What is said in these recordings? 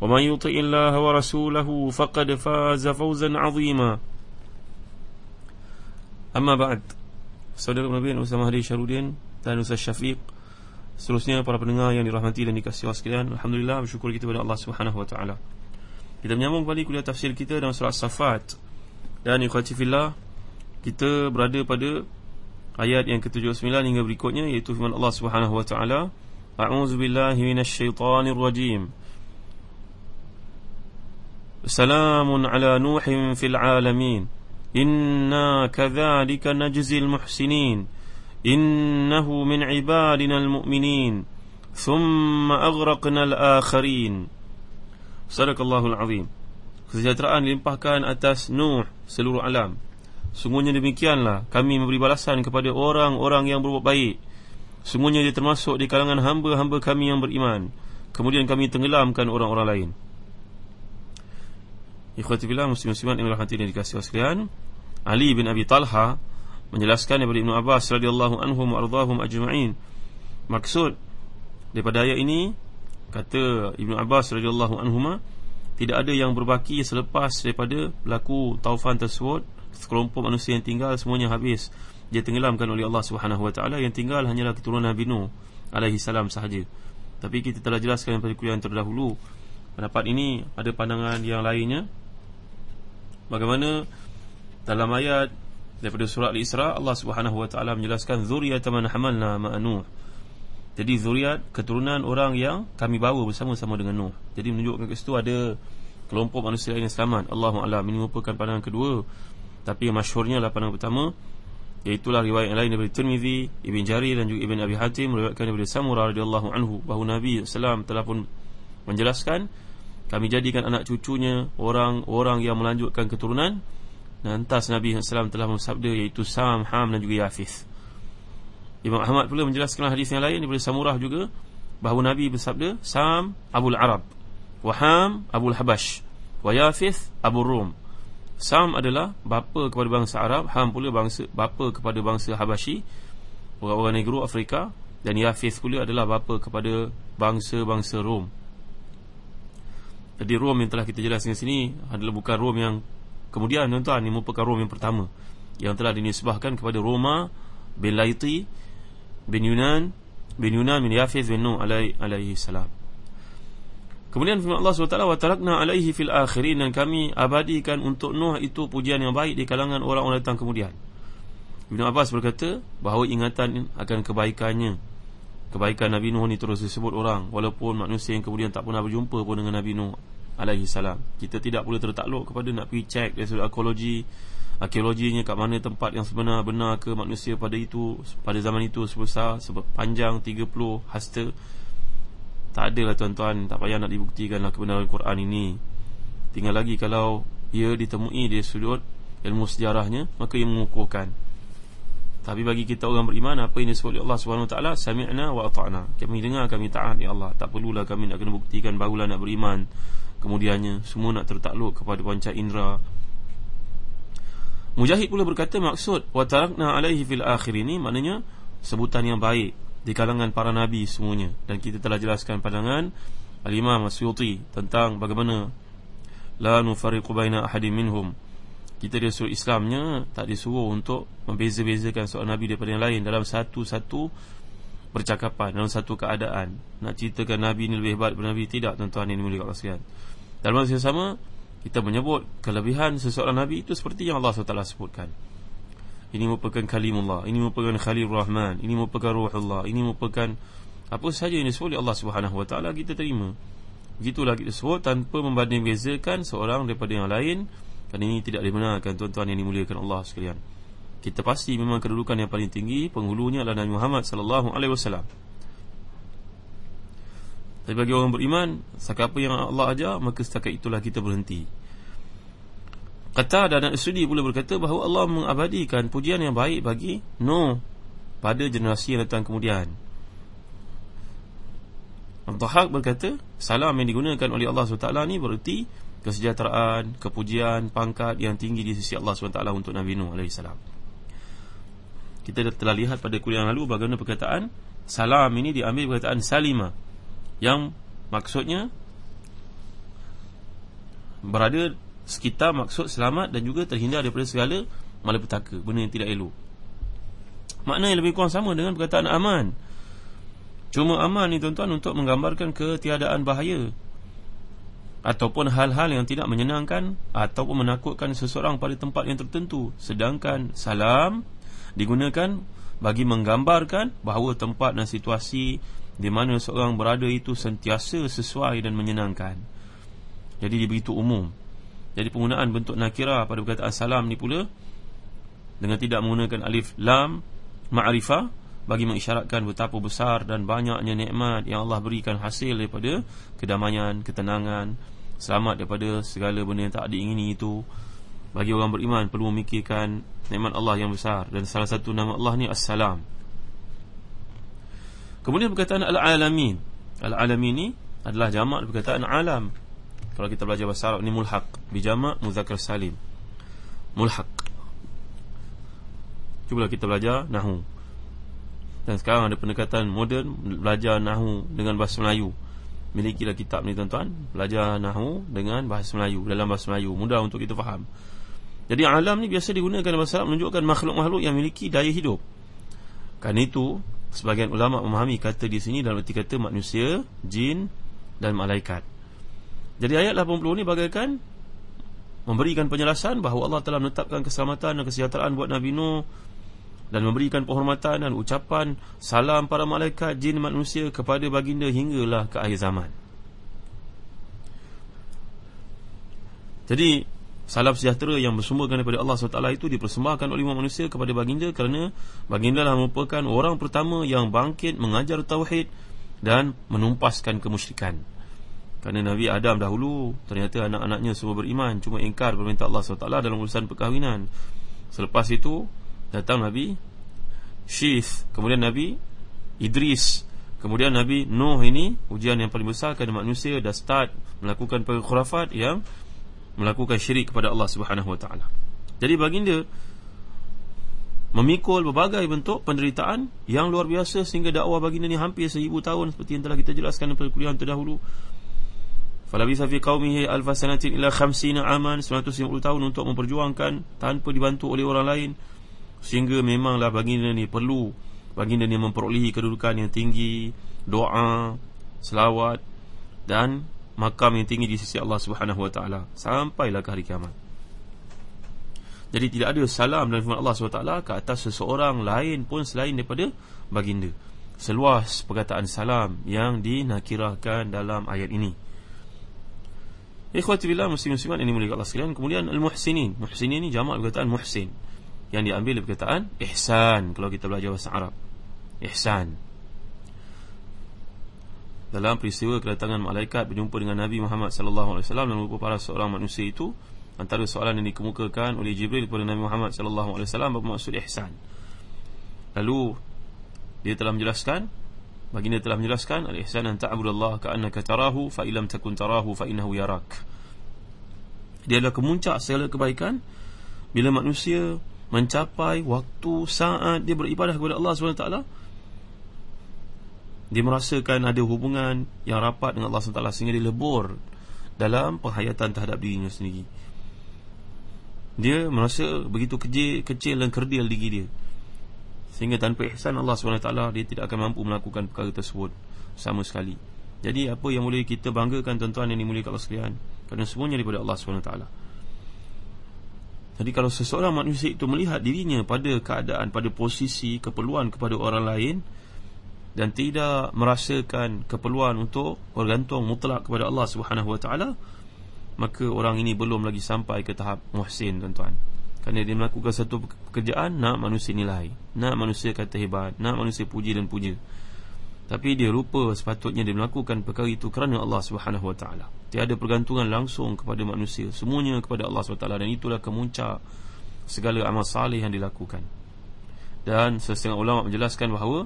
ومن يطع الله ورسوله فقد فاز فوزا عظيما أما بعد Saudara Nabi Ustaz Mahdi Syarudin dan Ustaz Syafiq Seterusnya para pendengar yang dirahmati dan dikasihi Allah sekalian Alhamdulillah bersyukur kita kepada Allah Subhanahu Wa Taala. Kita menyambung kembali kuliah tafsir kita dalam surah Safat Dan ikhwati fillah Kita berada pada ayat yang ke-79 hingga berikutnya Iaitu firman Allah Subhanahu Wa Taala. A'udzu billahi minasyaitonir rajim سلام على نوح في العالمين إنا كذلك نجزي المحسنين إنه من عبادنا المؤمنين ثم أغرقنا الآخرين صدق الله العظيم Kesejahteraan limpahkan atas Nuh seluruh alam Sungguhnya demikianlah kami memberi balasan kepada orang-orang yang berbuat baik Sungguhnya dia termasuk di kalangan hamba-hamba kami yang beriman Kemudian kami tenggelamkan orang-orang lain Ikhwati billah muslim-muslimat yang dirahmati dan dikasihi sekalian. Ali bin Abi Talha menjelaskan daripada Ibnu Abbas radhiyallahu anhum wa ardhahum ajma'in. Maksud daripada ayat ini kata Ibnu Abbas radhiyallahu anhuma tidak ada yang berbaki selepas daripada berlaku taufan tersebut sekelompok manusia yang tinggal semuanya habis dia tenggelamkan oleh Allah Subhanahu wa taala yang tinggal hanyalah keturunan Nabi Nuh alaihi salam sahaja. Tapi kita telah jelaskan pada kuliah yang terdahulu pendapat ini ada pandangan yang lainnya Bagaimana dalam ayat daripada surah Al-Isra Allah Subhanahu wa taala menjelaskan zuriyat man hamalna ma'nuh. Jadi zuriat keturunan orang yang kami bawa bersama-sama dengan Nuh. Jadi menunjukkan ke situ ada kelompok manusia yang selamat. Allahu a'lam. Ini merupakan pandangan kedua. Tapi yang masyhurnya adalah pandangan pertama iaitu riwayat yang lain daripada Tirmizi, Ibn Jarir dan juga Ibn Abi Hatim meriwayatkan daripada Samurah radhiyallahu anhu bahawa Nabi sallallahu telah pun menjelaskan kami jadikan anak cucunya orang-orang yang melanjutkan keturunan. Dan atas Nabi SAW telah bersabda iaitu Sam, Ham dan juga Yafis. Imam Ahmad pula menjelaskan hadis yang lain daripada Samurah juga bahawa Nabi bersabda Sam Abul Arab Waham Abul Habash wa Yafis Abul Rum. Sam adalah bapa kepada bangsa Arab Ham pula bangsa bapa kepada bangsa Habashi orang-orang negro Afrika dan Yafis pula adalah bapa kepada bangsa-bangsa Rom jadi Rom yang telah kita jelaskan sini adalah bukan Rom yang kemudian tuan-tuan ini merupakan Rom yang pertama yang telah dinisbahkan kepada Roma bin Laiti bin Yunan bin Yunan bin Yafiz bin Nuh alaihi, alaihi salam. Kemudian firman Allah SWT wa tarakna alaihi fil akhirin dan kami abadikan untuk Nuh itu pujian yang baik di kalangan orang-orang datang kemudian. Ibn Abbas berkata bahawa ingatan akan kebaikannya kebaikan Nabi Nuh ni terus disebut orang walaupun manusia yang kemudian tak pernah berjumpa pun dengan Nabi Nuh alaihi salam. Kita tidak boleh tertakluk kepada nak pergi cek dari sudut arkeologi arkeologinya kat mana tempat yang sebenar benar ke manusia pada itu pada zaman itu sebesar sepanjang 30 hasta. Tak ada lah tuan-tuan, tak payah nak dibuktikanlah kebenaran Quran ini. Tinggal lagi kalau ia ditemui di sudut ilmu sejarahnya, maka ia mengukuhkan. Tapi bagi kita orang beriman Apa yang disebut oleh Allah SWT Sami'na wa ata'na Kami dengar kami taat ya Allah Tak perlulah kami nak kena buktikan Barulah nak beriman Kemudiannya Semua nak tertakluk kepada panca indera Mujahid pula berkata Maksud Wa tarakna alaihi fil akhir ini Maknanya Sebutan yang baik Di kalangan para nabi semuanya Dan kita telah jelaskan pandangan Al-Imam Asyuti Tentang bagaimana La nufariqu baina ahadim minhum kita disuruh Islamnya tak disuruh untuk membeza-bezakan seorang Nabi daripada yang lain dalam satu-satu percakapan, dalam satu keadaan. Nak ceritakan Nabi ini lebih hebat daripada Nabi, tidak tuan-tuan ini mulia Allah sekalian. Dalam masa yang sama, kita menyebut kelebihan seseorang Nabi itu seperti yang Allah SWT sebutkan. Ini merupakan kalimullah ini merupakan khalil rahman ini merupakan ruhullah ini merupakan apa sahaja yang disebut oleh Allah Taala kita terima. Begitulah kita sebut tanpa membanding bezakan seorang daripada yang lain dan ini tidak dibenarkan tuan-tuan yang dimuliakan Allah sekalian. Kita pasti memang kedudukan yang paling tinggi penghulunya adalah Nabi Muhammad sallallahu alaihi wasallam tapi bagi orang beriman Siapa yang Allah ajar Maka setakat itulah kita berhenti Kata dan Sudi pula berkata bahawa Allah mengabadikan pujian yang baik bagi No pada generasi yang datang kemudian. Al-Dhahak berkata, salam yang digunakan oleh Allah SWT ni bererti kesejahteraan, kepujian, pangkat yang tinggi di sisi Allah SWT untuk Nabi Nuh AS. Kita telah lihat pada kuliah lalu bagaimana perkataan salam ini diambil perkataan salima yang maksudnya berada sekitar maksud selamat dan juga terhindar daripada segala malapetaka benda yang tidak elok. Makna yang lebih kurang sama dengan perkataan aman. Cuma aman ni tuan-tuan untuk menggambarkan ketiadaan bahaya ataupun hal-hal yang tidak menyenangkan ataupun menakutkan seseorang pada tempat yang tertentu. Sedangkan salam digunakan bagi menggambarkan bahawa tempat dan situasi di mana seorang berada itu sentiasa sesuai dan menyenangkan jadi dia begitu umum jadi penggunaan bentuk nakira pada perkataan salam ni pula dengan tidak menggunakan alif lam ma'rifah bagi mengisyaratkan betapa besar dan banyaknya nikmat yang Allah berikan hasil daripada kedamaian, ketenangan, selamat daripada segala benda yang tak diingini itu. Bagi orang beriman perlu memikirkan nikmat Allah yang besar dan salah satu nama Allah ni As-Salam. Kemudian perkataan Al-Alamin. Al-Alamin ni adalah jamak perkataan alam. Kalau kita belajar bahasa Arab ni mulhaq. Bijama muzakkar salim. Mulhaq. Cuba kita belajar nahu. Dan sekarang ada pendekatan moden belajar nahu dengan bahasa Melayu. Milikilah kitab ni tuan-tuan. Belajar nahu dengan bahasa Melayu. Dalam bahasa Melayu. Mudah untuk kita faham. Jadi alam ni biasa digunakan dalam bahasa Arab menunjukkan makhluk-makhluk yang memiliki daya hidup. Kan itu sebagian ulama memahami kata di sini dalam erti kata manusia jin dan malaikat jadi ayat 80 ni bagaikan memberikan penjelasan bahawa Allah telah menetapkan keselamatan dan kesejahteraan buat Nabi Nuh dan memberikan penghormatan dan ucapan salam para malaikat jin manusia kepada baginda hinggalah ke akhir zaman. Jadi salam sejahtera yang bersumberkan daripada Allah SWT itu dipersembahkan oleh manusia kepada baginda kerana baginda lah merupakan orang pertama yang bangkit mengajar tauhid dan menumpaskan kemusyrikan. Kerana Nabi Adam dahulu Ternyata anak-anaknya semua beriman Cuma ingkar permintaan Allah SWT dalam urusan perkahwinan Selepas itu Datang Nabi Syith Kemudian Nabi Idris Kemudian Nabi Nuh ini Ujian yang paling besar Kerana manusia dah start Melakukan perkhurafat yang Melakukan syirik kepada Allah SWT Jadi baginda Memikul berbagai bentuk penderitaan Yang luar biasa Sehingga dakwah baginda ni hampir seribu tahun Seperti yang telah kita jelaskan Pada kuliah terdahulu. Falabisa fi qaumihi alfa sanatin ila khamsina aman 150 tahun untuk memperjuangkan tanpa dibantu oleh orang lain. Sehingga memanglah baginda ni perlu baginda ni memperolehi kedudukan yang tinggi doa selawat dan makam yang tinggi di sisi Allah Subhanahu wa taala sampailah ke hari kiamat. Jadi tidak ada salam dan firman Allah SWT ke atas seseorang lain pun selain daripada baginda. Seluas perkataan salam yang dinakirahkan dalam ayat ini. Ikhwati billah muslim-musliman ini mulia Allah sekalian Kemudian al-muhsinin. Muhsinin ini jamak perkataan muhsin Yang diambil perkataan ihsan. Kalau kita belajar bahasa Arab Ihsan Dalam peristiwa kedatangan malaikat Berjumpa dengan Nabi Muhammad SAW Dan berupa para seorang manusia itu Antara soalan yang dikemukakan oleh Jibril Kepada Nabi Muhammad SAW Bermaksud ihsan Lalu Dia telah menjelaskan Baginda telah menjelaskan al-ihsan an ta'budallaha ka'annaka tarahu fa illam takun tarahu fa innahu yarak. Dia adalah kemuncak segala kebaikan bila manusia mencapai waktu saat dia beribadah kepada Allah SWT dia merasakan ada hubungan yang rapat dengan Allah SWT sehingga dia lebur dalam penghayatan terhadap dirinya sendiri. Dia merasa begitu kecil, kecil dan kerdil diri dia. Sehingga tanpa ihsan Allah SWT Dia tidak akan mampu melakukan perkara tersebut Sama sekali Jadi apa yang boleh kita banggakan tuan-tuan yang dimulai Allah sekalian Kerana semuanya daripada Allah SWT Jadi kalau seseorang manusia itu melihat dirinya pada keadaan, pada posisi, keperluan kepada orang lain Dan tidak merasakan keperluan untuk bergantung mutlak kepada Allah SWT Maka orang ini belum lagi sampai ke tahap muhsin tuan-tuan. Kerana dia melakukan satu pekerjaan Nak manusia nilai Nak manusia kata hebat Nak manusia puji dan puja. Tapi dia lupa sepatutnya dia melakukan perkara itu Kerana Allah SWT Tiada pergantungan langsung kepada manusia. Semuanya kepada Allah SWT Dan itulah kemuncak Segala amal salih yang dilakukan. Dan sesetengah ulama menjelaskan bahawa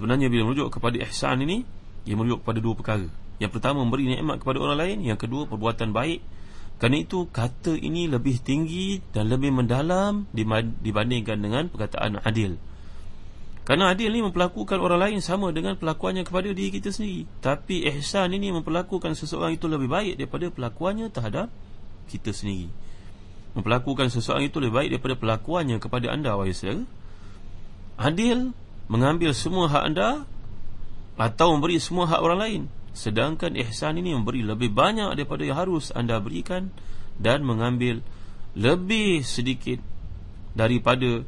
Sebenarnya bila merujuk kepada ihsan ini Ia merujuk kepada dua perkara Yang pertama memberi nikmat kepada orang lain Yang kedua perbuatan baik kerana itu kata ini lebih tinggi dan lebih mendalam dibandingkan dengan perkataan adil. Kerana adil ini memperlakukan orang lain sama dengan pelakuannya kepada diri kita sendiri. Tapi ihsan ini memperlakukan seseorang itu lebih baik daripada pelakuannya terhadap kita sendiri. Memperlakukan seseorang itu lebih baik daripada pelakuannya kepada anda wahai saudara. Adil mengambil semua hak anda atau memberi semua hak orang lain. Sedangkan ihsan ini memberi lebih banyak daripada yang harus anda berikan Dan mengambil lebih sedikit daripada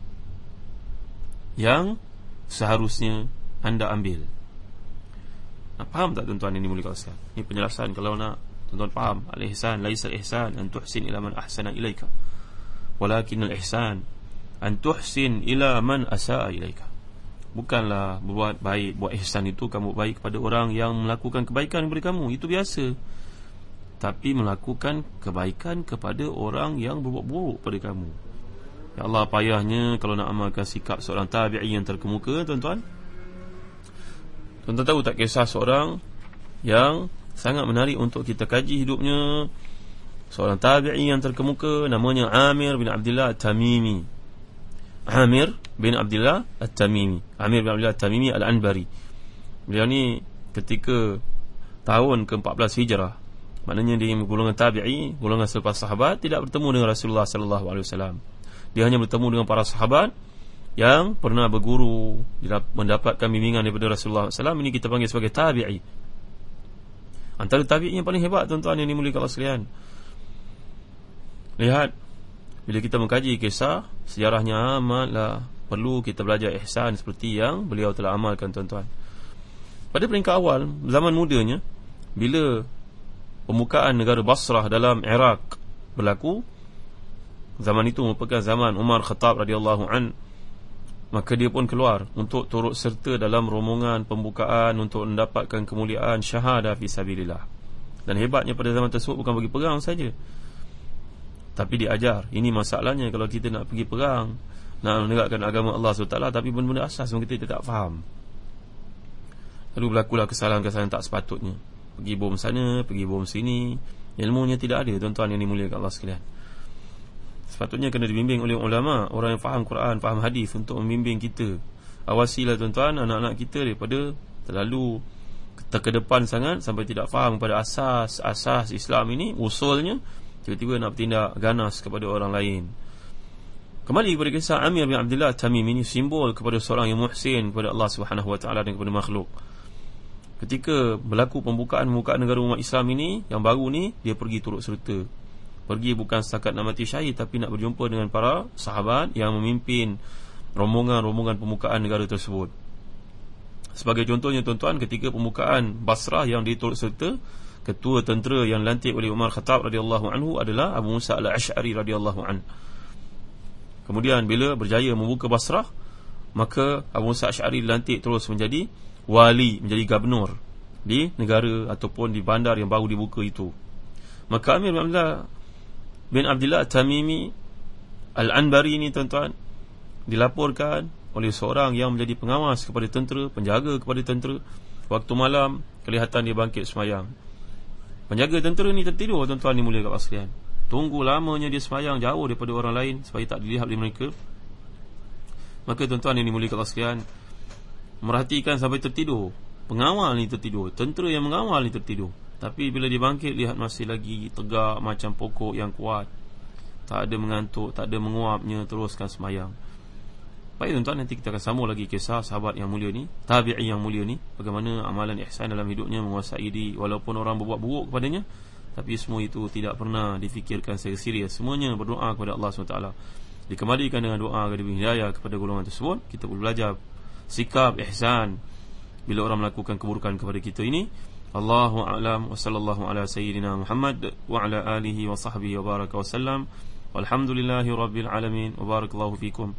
yang seharusnya anda ambil. Nah, Faham tak tuan-tuan ini mulia kawasan? Ini penjelasan kalau nak. Tuan-tuan faham? Al-ihsan, laisa al-ihsan An tuhsin ila man ahsana ilaika. Walakin al-ihsan An tuhsin ila man asa'a ilaika Bukanlah buat baik, buat ihsan itu kamu baik kepada orang yang melakukan kebaikan kepada kamu. Itu biasa. Tapi melakukan kebaikan kepada orang yang berbuat buruk kepada kamu. Ya Allah payahnya kalau nak amalkan sikap seorang tabi'i yang terkemuka tuan-tuan? Tuan-tuan tahu tak kisah seorang yang sangat menarik untuk kita kaji hidupnya? Seorang tabi'i yang terkemuka namanya Amir bin Abdullah Tamimi Amir bin Abdullah At-Tamimi. Amir bin Abdullah At-Tamimi Al-Anbari. Beliau ni ketika tahun ke-14 Hijrah Maknanya dia golongan tabi'i Golongan selepas sahabat Tidak bertemu dengan Rasulullah SAW Dia hanya bertemu dengan para sahabat Yang pernah berguru Mendapatkan bimbingan daripada Rasulullah SAW Ini kita panggil sebagai tabi'i. Antara tabi'i yang paling hebat Tuan-tuan yang dimulai kalau sekalian. Lihat bila kita mengkaji kisah Sejarahnya amatlah Perlu kita belajar ihsan seperti yang beliau telah amalkan tuan-tuan. Pada peringkat awal Zaman mudanya Bila Pembukaan negara Basrah dalam Iraq Berlaku Zaman itu merupakan zaman Umar Khattab radhiyallahu an. Maka dia pun keluar Untuk turut serta dalam rombongan Pembukaan untuk mendapatkan kemuliaan Syahadah fisabilillah Dan hebatnya pada zaman tersebut Bukan bagi perang saja tapi diajar. Ini masalahnya kalau kita nak pergi perang Nak menegakkan agama Allah SWT Tapi benda-benda asas yang kita tidak faham. Lalu berlakulah kesalahan-kesalahan tak sepatutnya. Pergi bom sana, pergi bom sini. Ilmunya tidak ada tuan-tuan yang dimuliakan Allah sekalian. Sepatutnya kena dibimbing oleh ulama Orang yang faham Quran, faham hadis Untuk membimbing kita. Awasilah tuan-tuan anak-anak kita daripada Terlalu terkedepan sangat Sampai tidak faham pada asas-asas Islam ini Usulnya Tiba-tiba nak bertindak ganas kepada orang lain Kembali kepada kisah Amir bin Abdullah Tamim ini simbol kepada seorang yang muhsin kepada Allah Subhanahu Wa Taala dan kepada makhluk. Ketika berlaku pembukaan-pembukaan negara umat Islam ini yang baru ni dia pergi turut serta. Pergi bukan setakat nak mati syahid tapi nak berjumpa dengan para sahabat yang memimpin rombongan-rombongan pembukaan negara tersebut. Sebagai contohnya tuan-tuan ketika pembukaan Basrah yang diturut serta ketua tentera yang lantik oleh Umar Khattab radhiyallahu anhu adalah Abu Musa al-Ash'ari radhiyallahu an. Kemudian bila berjaya membuka Basrah, maka Abu Musa al-Ash'ari lantik terus menjadi wali, menjadi gubernur di negara ataupun di bandar yang baru dibuka itu. Maka Amir Abdullah bin Abdullah Tamimi Al-Anbari ini tuan-tuan dilaporkan oleh seorang yang menjadi pengawas kepada tentera, penjaga kepada tentera waktu malam kelihatan dia bangkit semayang Penjaga tentera ni tertidur tuan-tuan ni mulia kat sekalian. Tunggu lamanya dia semayang jauh daripada orang lain supaya tak dilihat oleh mereka. Maka tuan-tuan ni mulia kat sekalian merhatikan sampai tertidur. Pengawal ni tertidur, tentera yang mengawal ni tertidur. Tapi bila dia bangkit lihat masih lagi tegak macam pokok yang kuat. Tak ada mengantuk, tak ada menguapnya teruskan semayang. Baik tuan-tuan nanti kita akan sambung lagi kisah sahabat yang mulia ni Tabi'i yang mulia ni Bagaimana amalan ihsan dalam hidupnya menguasai diri Walaupun orang berbuat buruk kepadanya Tapi semua itu tidak pernah difikirkan secara serius. Semuanya berdoa kepada Allah SWT. Dikembalikan dengan doa diberi hidayah kepada golongan tersebut. Kita perlu belajar sikap ihsan Bila orang melakukan keburukan kepada kita ini. Allahu a'lam wa sallallahu ala sayyidina Muhammad wa ala alihi wa sahbihi wa baraka wa sallam. Walhamdulillahi rabbil alamin wa barakallahu fikum